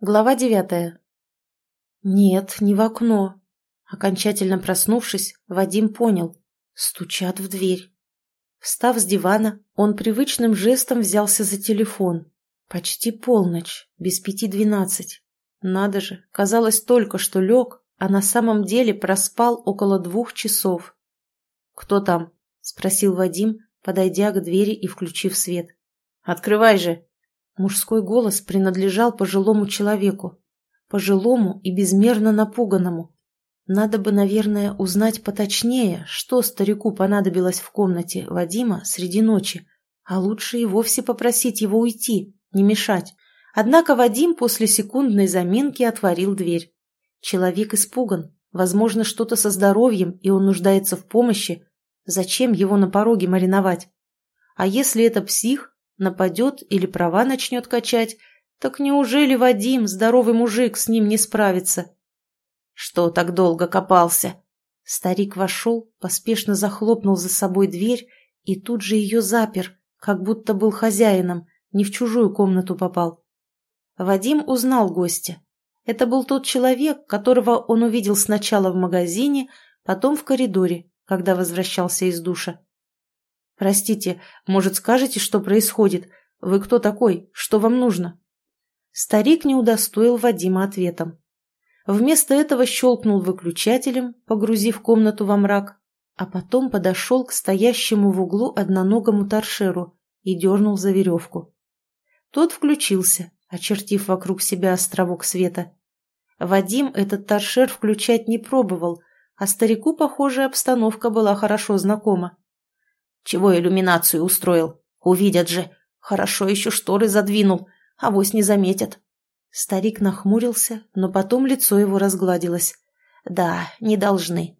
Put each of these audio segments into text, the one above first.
Глава девятая. Нет, не в окно. Окончательно проснувшись, Вадим понял. Стучат в дверь. Встав с дивана, он привычным жестом взялся за телефон. Почти полночь, без пяти двенадцать. Надо же, казалось только, что лег, а на самом деле проспал около двух часов. «Кто там?» – спросил Вадим, подойдя к двери и включив свет. «Открывай же!» Мужской голос принадлежал пожилому человеку. Пожилому и безмерно напуганному. Надо бы, наверное, узнать поточнее, что старику понадобилось в комнате Вадима среди ночи, а лучше и вовсе попросить его уйти, не мешать. Однако Вадим после секундной заминки отворил дверь. Человек испуган, возможно, что-то со здоровьем, и он нуждается в помощи. Зачем его на пороге мариновать? А если это псих, нападет или права начнет качать, так неужели Вадим, здоровый мужик, с ним не справится? Что так долго копался? Старик вошел, поспешно захлопнул за собой дверь и тут же ее запер, как будто был хозяином, не в чужую комнату попал. Вадим узнал гостя. Это был тот человек, которого он увидел сначала в магазине, потом в коридоре, когда возвращался из душа. «Простите, может, скажете, что происходит? Вы кто такой? Что вам нужно?» Старик не удостоил Вадима ответом. Вместо этого щелкнул выключателем, погрузив комнату во мрак, а потом подошел к стоящему в углу одноногому торшеру и дернул за веревку. Тот включился, очертив вокруг себя островок света. Вадим этот торшер включать не пробовал, а старику, похоже, обстановка была хорошо знакома. Чего иллюминацию устроил? Увидят же. Хорошо еще шторы задвинул, а вось не заметят. Старик нахмурился, но потом лицо его разгладилось. Да, не должны.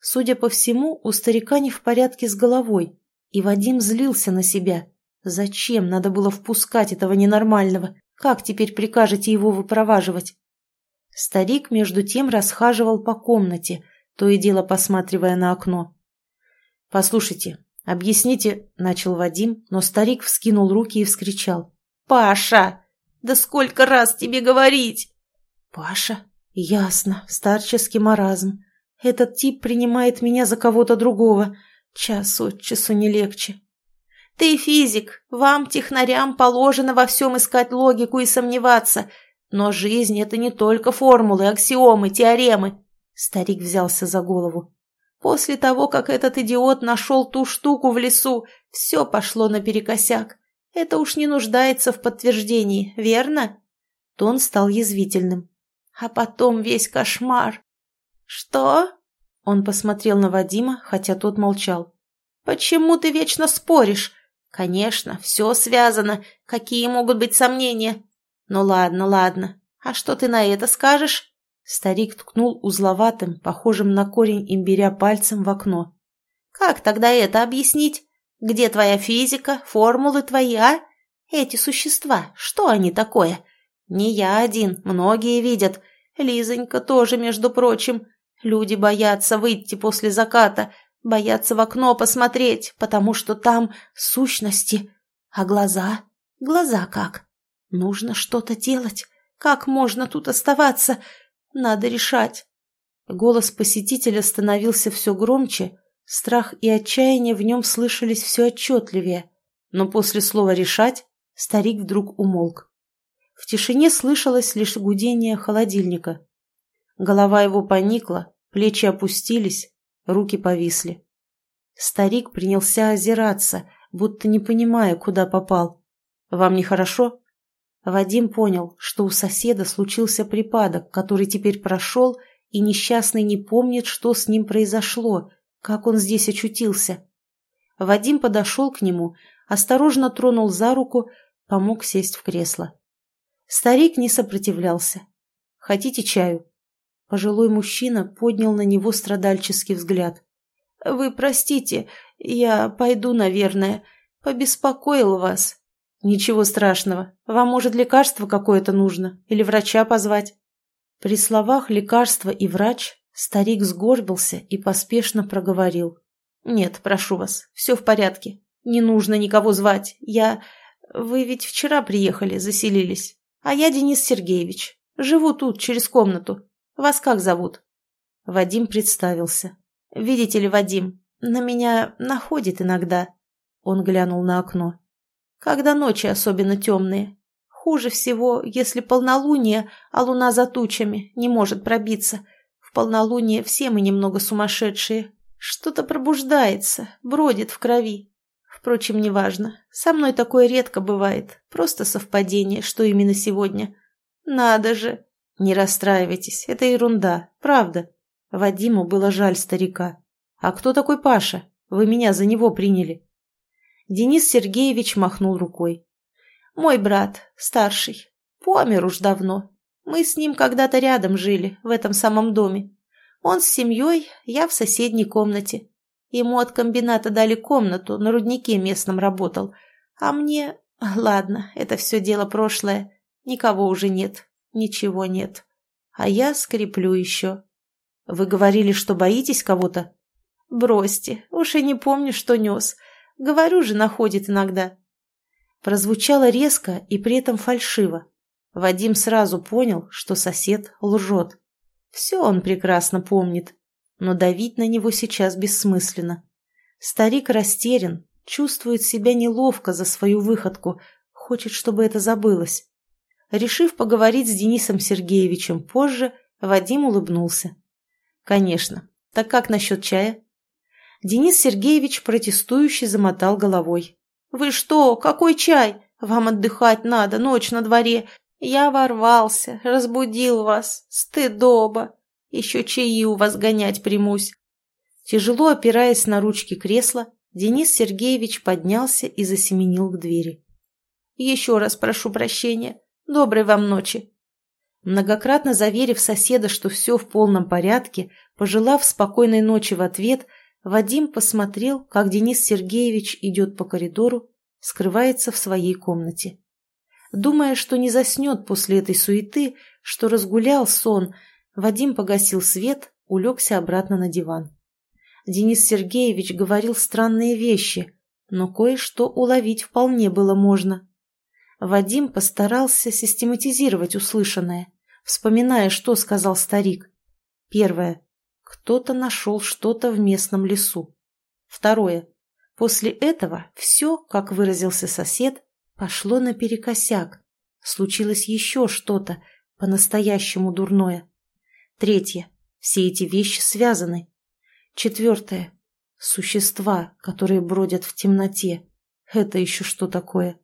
Судя по всему, у старика не в порядке с головой, и Вадим злился на себя. Зачем надо было впускать этого ненормального? Как теперь прикажете его выпроваживать? Старик, между тем, расхаживал по комнате, то и дело посматривая на окно. «Послушайте, «Объясните», — начал Вадим, но старик вскинул руки и вскричал. «Паша! Да сколько раз тебе говорить!» «Паша? Ясно, старческий маразм. Этот тип принимает меня за кого-то другого. Час от часу не легче». «Ты физик, вам, технарям, положено во всем искать логику и сомневаться. Но жизнь — это не только формулы, аксиомы, теоремы». Старик взялся за голову. После того, как этот идиот нашел ту штуку в лесу, все пошло наперекосяк. Это уж не нуждается в подтверждении, верно?» Тон стал язвительным. «А потом весь кошмар». «Что?» Он посмотрел на Вадима, хотя тот молчал. «Почему ты вечно споришь? Конечно, все связано. Какие могут быть сомнения? Ну ладно, ладно. А что ты на это скажешь?» Старик ткнул узловатым, похожим на корень имбиря пальцем в окно. «Как тогда это объяснить? Где твоя физика, формулы твои, а? Эти существа, что они такое? Не я один, многие видят. Лизонька тоже, между прочим. Люди боятся выйти после заката, боятся в окно посмотреть, потому что там сущности. А глаза? Глаза как? Нужно что-то делать. Как можно тут оставаться?» Надо решать. Голос посетителя становился все громче, страх и отчаяние в нем слышались все отчетливее, но после слова «решать» старик вдруг умолк. В тишине слышалось лишь гудение холодильника. Голова его поникла, плечи опустились, руки повисли. Старик принялся озираться, будто не понимая, куда попал. «Вам нехорошо?» Вадим понял, что у соседа случился припадок, который теперь прошел, и несчастный не помнит, что с ним произошло, как он здесь очутился. Вадим подошел к нему, осторожно тронул за руку, помог сесть в кресло. Старик не сопротивлялся. «Хотите чаю?» Пожилой мужчина поднял на него страдальческий взгляд. «Вы простите, я пойду, наверное. Побеспокоил вас». «Ничего страшного. Вам, может, лекарство какое-то нужно? Или врача позвать?» При словах «лекарство» и «врач» старик сгорбился и поспешно проговорил. «Нет, прошу вас, все в порядке. Не нужно никого звать. Я... Вы ведь вчера приехали, заселились. А я Денис Сергеевич. Живу тут, через комнату. Вас как зовут?» Вадим представился. «Видите ли, Вадим, на меня находит иногда». Он глянул на окно. «Когда ночи особенно темные. Хуже всего, если полнолуние, а луна за тучами, не может пробиться. В полнолуние все мы немного сумасшедшие. Что-то пробуждается, бродит в крови. Впрочем, неважно. Со мной такое редко бывает. Просто совпадение, что именно сегодня. Надо же. Не расстраивайтесь, это ерунда, правда. Вадиму было жаль старика. А кто такой Паша? Вы меня за него приняли. Денис Сергеевич махнул рукой. Мой брат, старший. Помер уж давно. Мы с ним когда-то рядом жили, в этом самом доме. Он с семьей, я в соседней комнате. Ему от комбината дали комнату, на руднике местном работал. А мне... Ладно, это все дело прошлое. Никого уже нет, ничего нет. А я скреплю еще. Вы говорили, что боитесь кого-то? Бросьте, уж и не помню, что нес. Говорю же, находит иногда. Прозвучало резко и при этом фальшиво. Вадим сразу понял, что сосед лжет. Все он прекрасно помнит, но давить на него сейчас бессмысленно. Старик растерян, чувствует себя неловко за свою выходку, хочет, чтобы это забылось. Решив поговорить с Денисом Сергеевичем позже, Вадим улыбнулся. «Конечно. Так как насчет чая?» Денис Сергеевич протестующе замотал головой. «Вы что? Какой чай? Вам отдыхать надо, ночь на дворе. Я ворвался, разбудил вас. Стыдоба. Еще чаи у вас гонять примусь. Тяжело опираясь на ручки кресла, Денис Сергеевич поднялся и засеменил к двери. «Еще раз прошу прощения. Доброй вам ночи». Многократно заверив соседа, что все в полном порядке, пожелав спокойной ночи в ответ, Вадим посмотрел, как Денис Сергеевич идет по коридору, скрывается в своей комнате. Думая, что не заснет после этой суеты, что разгулял сон, Вадим погасил свет, улегся обратно на диван. Денис Сергеевич говорил странные вещи, но кое-что уловить вполне было можно. Вадим постарался систематизировать услышанное, вспоминая, что сказал старик. Первое. Кто-то нашел что-то в местном лесу. Второе. После этого все, как выразился сосед, пошло наперекосяк. Случилось еще что-то по-настоящему дурное. Третье. Все эти вещи связаны. Четвертое. Существа, которые бродят в темноте. Это еще что такое?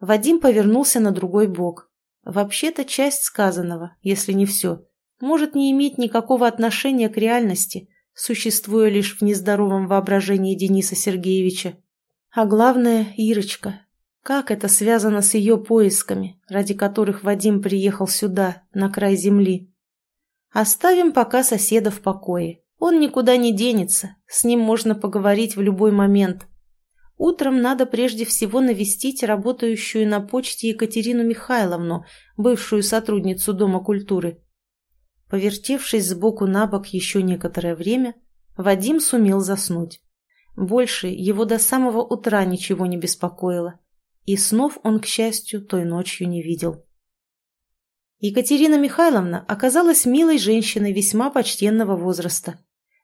Вадим повернулся на другой бок. Вообще-то часть сказанного, если не все, может не иметь никакого отношения к реальности, существуя лишь в нездоровом воображении Дениса Сергеевича. А главное, Ирочка. Как это связано с ее поисками, ради которых Вадим приехал сюда, на край земли? Оставим пока соседа в покое. Он никуда не денется, с ним можно поговорить в любой момент. Утром надо прежде всего навестить работающую на почте Екатерину Михайловну, бывшую сотрудницу Дома культуры. Повертевшись сбоку на бок еще некоторое время, Вадим сумел заснуть. Больше его до самого утра ничего не беспокоило, и снов он, к счастью, той ночью не видел. Екатерина Михайловна оказалась милой женщиной весьма почтенного возраста.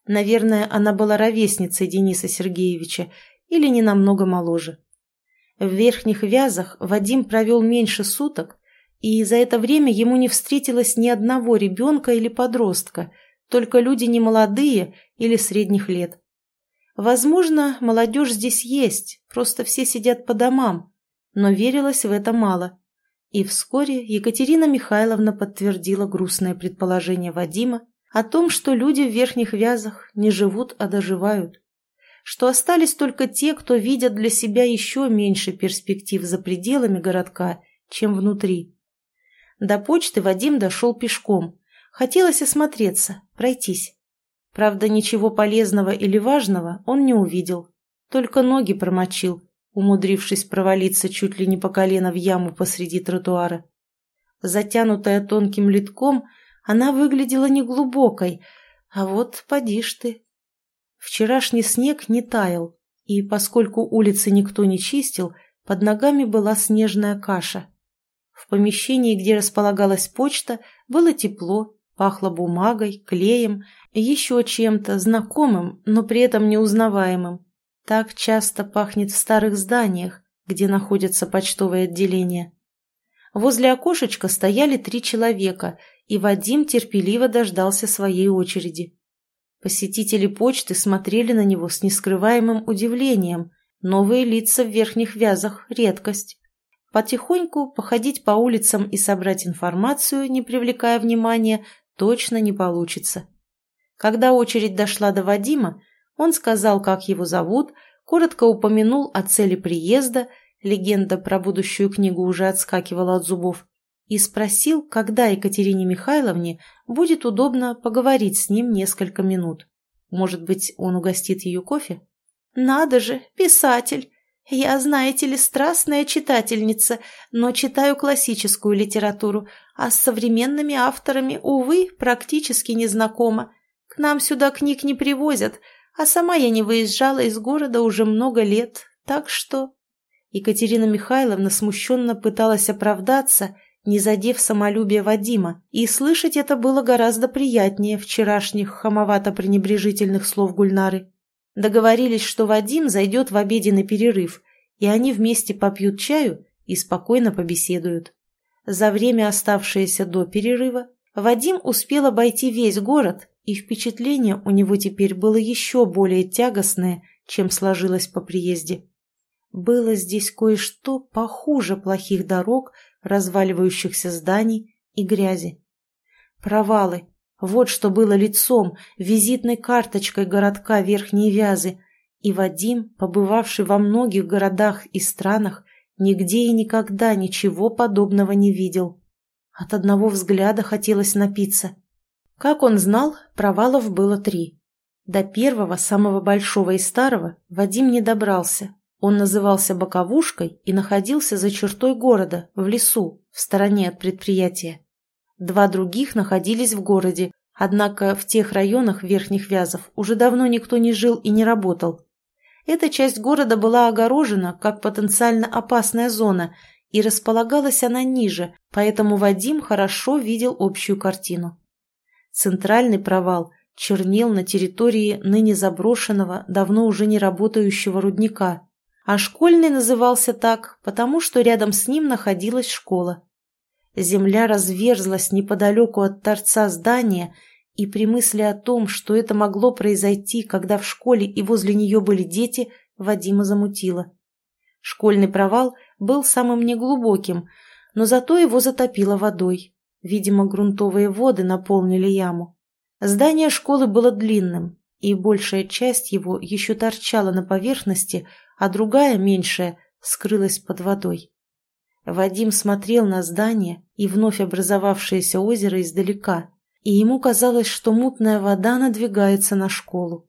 Наверное, она была ровесницей Дениса Сергеевича или не намного моложе. В верхних вязах Вадим провел меньше суток, и за это время ему не встретилось ни одного ребенка или подростка, только люди немолодые или средних лет. Возможно, молодежь здесь есть, просто все сидят по домам, но верилось в это мало – и вскоре Екатерина Михайловна подтвердила грустное предположение Вадима о том, что люди в верхних вязах не живут, а доживают. Что остались только те, кто видят для себя еще меньше перспектив за пределами городка, чем внутри. До почты Вадим дошел пешком. Хотелось осмотреться, пройтись. Правда, ничего полезного или важного он не увидел. Только ноги промочил, умудрившись провалиться чуть ли не по колено в яму посреди тротуара. Затянутая тонким литком, она выглядела неглубокой, а вот поди ж ты. Вчерашний снег не таял, и поскольку улицы никто не чистил, под ногами была снежная каша. В помещении, где располагалась почта, было тепло, пахло бумагой, клеем, еще чем-то знакомым, но при этом неузнаваемым. Так часто пахнет в старых зданиях, где находятся почтовые отделения. Возле окошечка стояли три человека, и Вадим терпеливо дождался своей очереди. Посетители почты смотрели на него с нескрываемым удивлением. Новые лица в верхних вязах – редкость. Потихоньку походить по улицам и собрать информацию, не привлекая внимания, точно не получится. Когда очередь дошла до Вадима, он сказал, как его зовут, коротко упомянул о цели приезда, легенда про будущую книгу уже отскакивала от зубов, и спросил, когда Екатерине Михайловне будет удобно поговорить с ним несколько минут. Может быть, он угостит ее кофе? «Надо же, писатель! Я, знаете ли, страстная читательница, но читаю классическую литературу, а с современными авторами, увы, практически не знакома. К нам сюда книг не привозят, а сама я не выезжала из города уже много лет, так что...» Екатерина Михайловна смущенно пыталась оправдаться, не задев самолюбие Вадима, и слышать это было гораздо приятнее вчерашних хамовато-пренебрежительных слов Гульнары. Договорились, что Вадим зайдет в обеденный перерыв, и они вместе попьют чаю и спокойно побеседуют. За время, оставшееся до перерыва, Вадим успел обойти весь город и впечатление у него теперь было еще более тягостное, чем сложилось по приезде. Было здесь кое-что похуже плохих дорог, разваливающихся зданий и грязи. Провалы. Вот что было лицом, визитной карточкой городка Верхней Вязы, и Вадим, побывавший во многих городах и странах, нигде и никогда ничего подобного не видел. От одного взгляда хотелось напиться. Как он знал, провалов было три. До первого, самого большого и старого, Вадим не добрался. Он назывался Боковушкой и находился за чертой города, в лесу, в стороне от предприятия. Два других находились в городе, однако в тех районах Верхних Вязов уже давно никто не жил и не работал. Эта часть города была огорожена как потенциально опасная зона, и располагалась она ниже, поэтому Вадим хорошо видел общую картину. Центральный провал чернел на территории ныне заброшенного, давно уже не работающего рудника, а школьный назывался так, потому что рядом с ним находилась школа. Земля разверзлась неподалеку от торца здания, и при мысли о том, что это могло произойти, когда в школе и возле нее были дети, Вадима замутило. Школьный провал был самым неглубоким, но зато его затопило водой. Видимо, грунтовые воды наполнили яму. Здание школы было длинным, и большая часть его еще торчала на поверхности, а другая, меньшая, скрылась под водой. Вадим смотрел на здание и вновь образовавшееся озеро издалека, и ему казалось, что мутная вода надвигается на школу.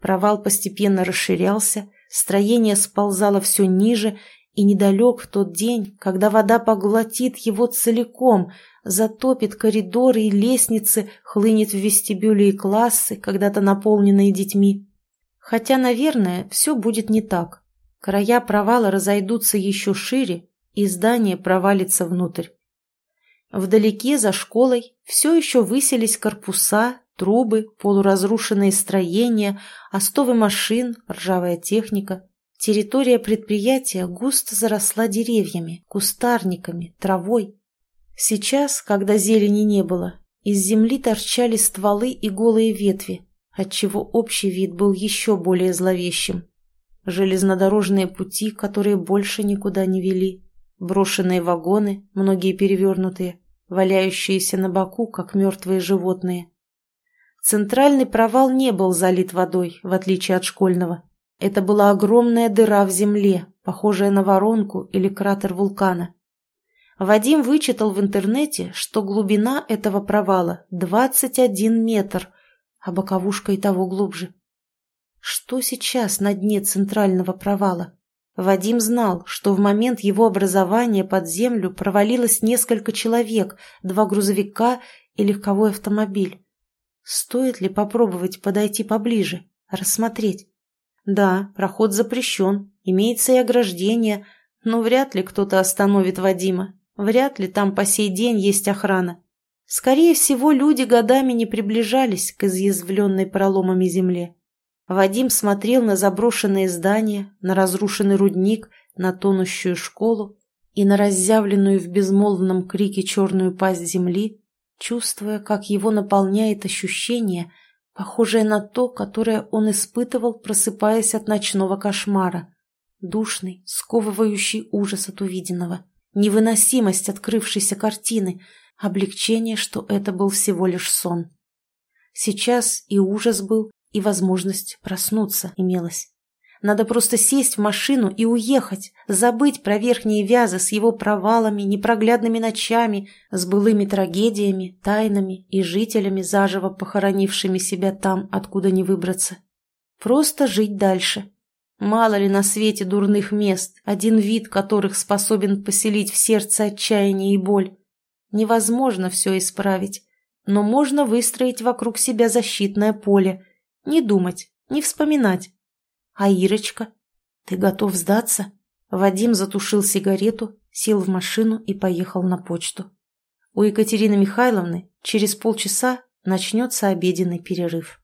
Провал постепенно расширялся, строение сползало все ниже, и недалек в тот день, когда вода поглотит его целиком, затопит коридоры и лестницы, хлынет в вестибюли и классы, когда-то наполненные детьми. Хотя, наверное, все будет не так. Края провала разойдутся еще шире, и здание провалится внутрь. Вдалеке, за школой, все еще высились корпуса, трубы, полуразрушенные строения, остовы машин, ржавая техника. Территория предприятия густо заросла деревьями, кустарниками, травой. Сейчас, когда зелени не было, из земли торчали стволы и голые ветви, отчего общий вид был еще более зловещим. Железнодорожные пути, которые больше никуда не вели, брошенные вагоны, многие перевернутые, валяющиеся на боку, как мертвые животные. Центральный провал не был залит водой, в отличие от школьного. Это была огромная дыра в земле, похожая на воронку или кратер вулкана. Вадим вычитал в интернете, что глубина этого провала 21 метр, а боковушка и того глубже. Что сейчас на дне центрального провала? Вадим знал, что в момент его образования под землю провалилось несколько человек, два грузовика и легковой автомобиль. Стоит ли попробовать подойти поближе, рассмотреть? Да, проход запрещен, имеется и ограждение, но вряд ли кто-то остановит Вадима. Вряд ли там по сей день есть охрана. Скорее всего, люди годами не приближались к изъязвленной проломами земле. Вадим смотрел на заброшенные здания, на разрушенный рудник, на тонущую школу и на разъявленную в безмолвном крике черную пасть земли, чувствуя, как его наполняет ощущение, похожее на то, которое он испытывал, просыпаясь от ночного кошмара. Душный, сковывающий ужас от увиденного, невыносимость открывшейся картины, облегчение, что это был всего лишь сон. Сейчас и ужас был, и возможность проснуться имелась. Надо просто сесть в машину и уехать, забыть про верхние вязы с его провалами, непроглядными ночами, с былыми трагедиями, тайнами и жителями, заживо похоронившими себя там, откуда не выбраться. Просто жить дальше. Мало ли на свете дурных мест, один вид которых способен поселить в сердце отчаяние и боль. Невозможно все исправить, но можно выстроить вокруг себя защитное поле, не думать, не вспоминать а Ирочка? Ты готов сдаться? Вадим затушил сигарету, сел в машину и поехал на почту. У Екатерины Михайловны через полчаса начнется обеденный перерыв.